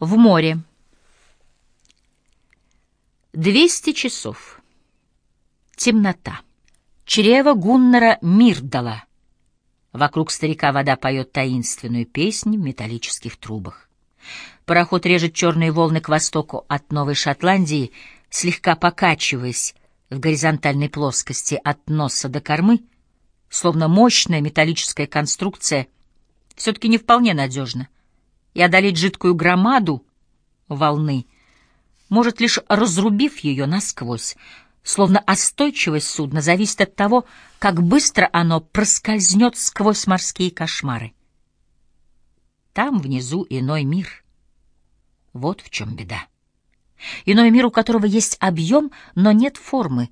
В море. Двести часов. Темнота. Чрево Гуннера Мирдала. Вокруг старика вода поет таинственную песнь в металлических трубах. Пароход режет черные волны к востоку от Новой Шотландии, слегка покачиваясь в горизонтальной плоскости от носа до кормы, словно мощная металлическая конструкция, все-таки не вполне надежна и одолеть жидкую громаду волны может лишь разрубив ее насквозь, словно остойчивость судна зависит от того, как быстро оно проскользнет сквозь морские кошмары. Там внизу иной мир. Вот в чем беда. Иной мир, у которого есть объем, но нет формы.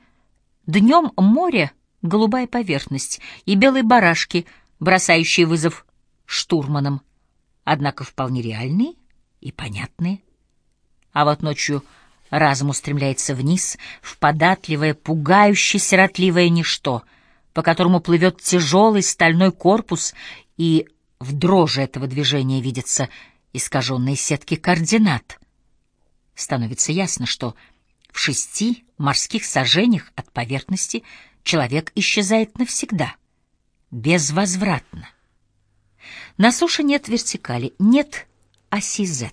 Днем море — голубая поверхность, и белые барашки, бросающие вызов штурманам — однако вполне реальные и понятные. А вот ночью разум устремляется вниз, в податливое, пугающе сиротливое ничто, по которому плывет тяжелый стальной корпус, и в дрожи этого движения видятся искаженные сетки координат. Становится ясно, что в шести морских сажениях от поверхности человек исчезает навсегда, безвозвратно. На суше нет вертикали, нет оси Z.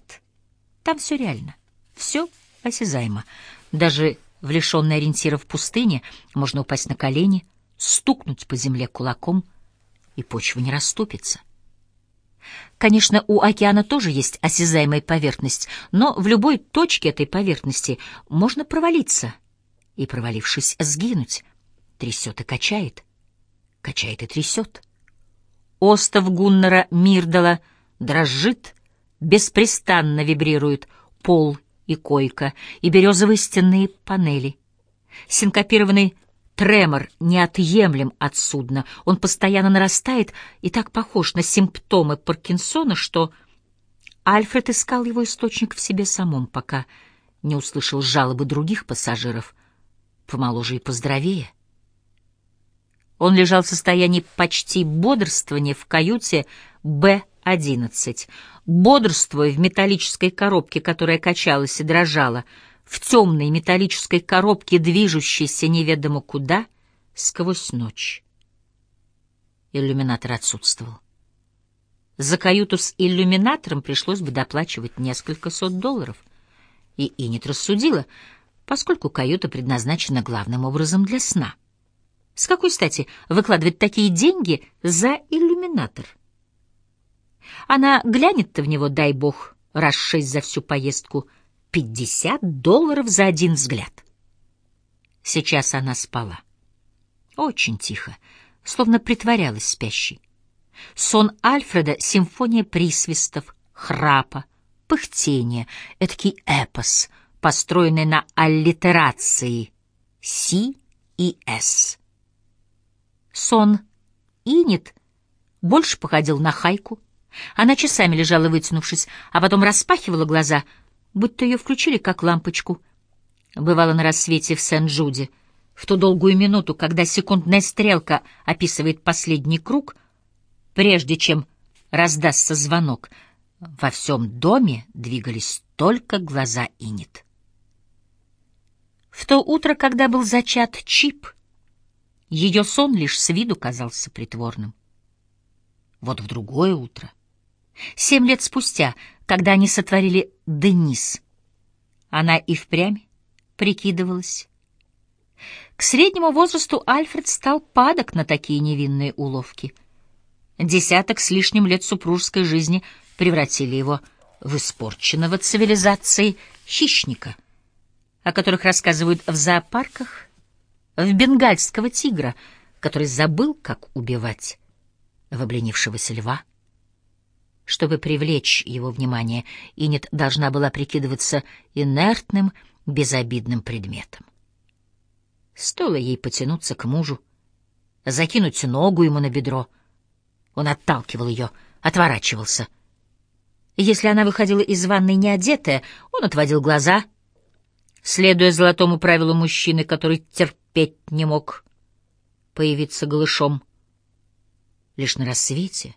Там все реально, все осязаемо. Даже в лишенной ориентиров пустыне можно упасть на колени, стукнуть по земле кулаком, и почва не расступится. Конечно, у океана тоже есть осязаемая поверхность, но в любой точке этой поверхности можно провалиться и, провалившись, сгинуть. Трясет и качает, качает и трясет. Остов Гуннера Мирдала дрожит, беспрестанно вибрирует пол и койка, и березовые стенные панели. Синкопированный тремор неотъемлем от судна, он постоянно нарастает и так похож на симптомы Паркинсона, что Альфред искал его источник в себе самом, пока не услышал жалобы других пассажиров, помоложе и поздоровее. Он лежал в состоянии почти бодрствования в каюте Б-11, бодрствуя в металлической коробке, которая качалась и дрожала, в темной металлической коробке, движущейся неведомо куда, сквозь ночь. Иллюминатор отсутствовал. За каюту с иллюминатором пришлось бы доплачивать несколько сот долларов. И Инет рассудила, поскольку каюта предназначена главным образом для сна — с какой стати выкладывать такие деньги за иллюминатор? Она глянет-то в него, дай бог, раз шесть за всю поездку, пятьдесят долларов за один взгляд. Сейчас она спала. Очень тихо, словно притворялась спящей. Сон Альфреда — симфония присвистов, храпа, пыхтения, эдакий эпос, построенный на аллитерации «Си» и «С». Сон Инит больше походил на хайку. Она часами лежала, вытянувшись, а потом распахивала глаза, будто ее включили как лампочку. Бывало на рассвете в Сен-Джуде, в ту долгую минуту, когда секундная стрелка описывает последний круг, прежде чем раздастся звонок, во всем доме двигались только глаза Инит. В то утро, когда был зачат Чип, ее сон лишь с виду казался притворным. Вот в другое утро, семь лет спустя, когда они сотворили Денис, она и впрямь прикидывалась. К среднему возрасту Альфред стал падок на такие невинные уловки. Десяток с лишним лет супружеской жизни превратили его в испорченного цивилизацией хищника, о которых рассказывают в зоопарках в бенгальского тигра, который забыл, как убивать, в обленившегося льва. Чтобы привлечь его внимание, Инет должна была прикидываться инертным, безобидным предметом. Стоило ей потянуться к мужу, закинуть ногу ему на бедро. Он отталкивал ее, отворачивался. Если она выходила из ванной неодетая, он отводил глаза, следуя золотому правилу мужчины, который терпел терпеть не мог появиться голышом. Лишь на рассвете,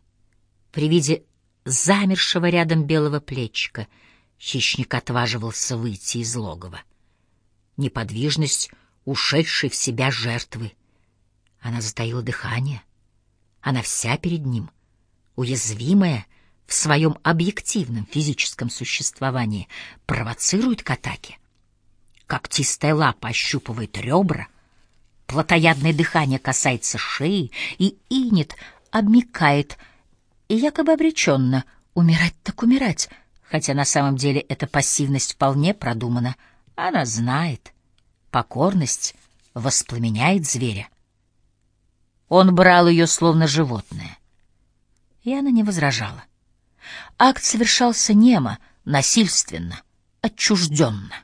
при виде замершего рядом белого плечика, хищник отваживался выйти из логова. Неподвижность ушедшей в себя жертвы. Она затаила дыхание. Она вся перед ним, уязвимая в своем объективном физическом существовании, провоцирует к атаке. Когтистая лапа ощупывает ребра, плотоядное дыхание касается шеи, и инет обмикает, и якобы обреченно умирать так умирать, хотя на самом деле эта пассивность вполне продумана. Она знает, покорность воспламеняет зверя. Он брал ее словно животное, и она не возражала. Акт совершался немо, насильственно, отчужденно.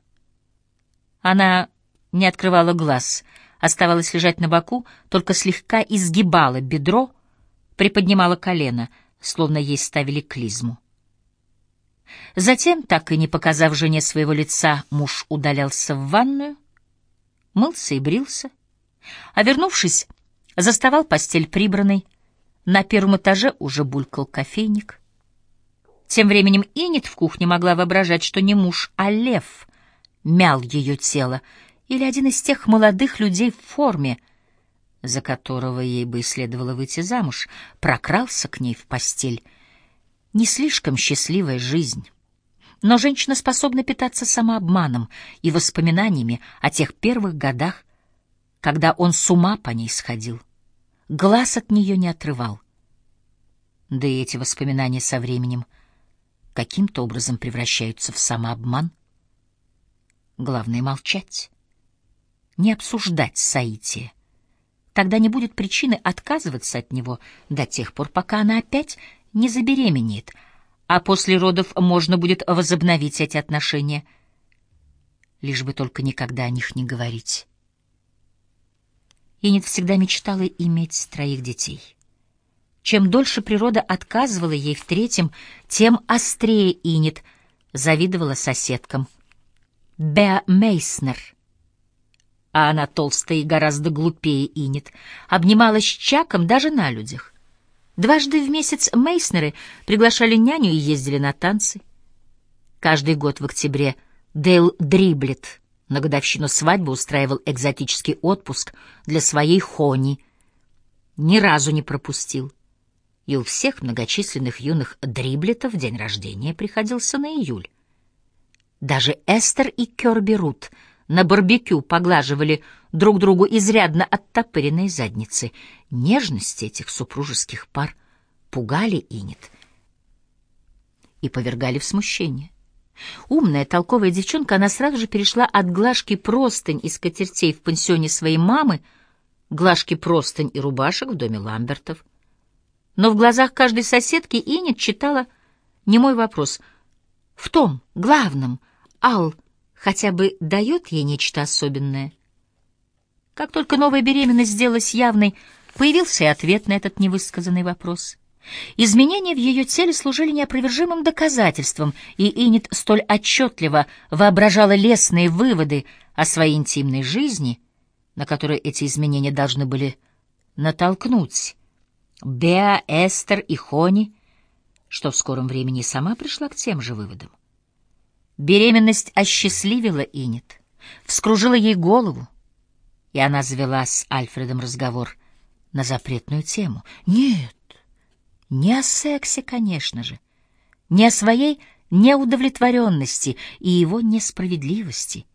Она не открывала глаз, оставалась лежать на боку, только слегка изгибала бедро, приподнимала колено, словно ей ставили клизму. Затем, так и не показав жене своего лица, муж удалялся в ванную, мылся и брился, а, вернувшись, заставал постель прибранной, на первом этаже уже булькал кофейник. Тем временем Инет в кухне могла воображать, что не муж, а лев мял ее тело, или один из тех молодых людей в форме, за которого ей бы следовало выйти замуж, прокрался к ней в постель. Не слишком счастливая жизнь. Но женщина способна питаться самообманом и воспоминаниями о тех первых годах, когда он с ума по ней сходил. Глаз от нее не отрывал. Да и эти воспоминания со временем каким-то образом превращаются в самообман. Главное — молчать, не обсуждать Саития. Тогда не будет причины отказываться от него до тех пор, пока она опять не забеременеет — а после родов можно будет возобновить эти отношения, лишь бы только никогда о них не говорить. Инет всегда мечтала иметь троих детей. Чем дольше природа отказывала ей в третьем, тем острее Инет завидовала соседкам. Беа Мейснер, а она толстая и гораздо глупее Инет, обнималась с Чаком даже на людях. Дважды в месяц Мейснеры приглашали няню и ездили на танцы. Каждый год в октябре Дейл Дриблет на годовщину свадьбы устраивал экзотический отпуск для своей Хони. Ни разу не пропустил. И у всех многочисленных юных Дриблетов день рождения приходился на июль. Даже Эстер и Кёрби Рут — на барбекю поглаживали друг другу изрядно оттопыренные задницы. Нежности этих супружеских пар пугали Инет и повергали в смущение. Умная, толковая девчонка, она сразу же перешла от глажки простынь и скатертей в пансионе своей мамы, глажки простынь и рубашек в доме Ламбертов. Но в глазах каждой соседки Инет читала немой вопрос. В том, главном, Ал, хотя бы дает ей нечто особенное. Как только новая беременность сделалась явной, появился и ответ на этот невысказанный вопрос. Изменения в ее теле служили неопровержимым доказательством, и Инет столь отчетливо воображала лестные выводы о своей интимной жизни, на которые эти изменения должны были натолкнуть Беа, Эстер и Хони, что в скором времени сама пришла к тем же выводам. Беременность осчастливила Инет, вскружила ей голову, и она завела с Альфредом разговор на запретную тему. Нет, не о сексе, конечно же, не о своей неудовлетворенности и его несправедливости.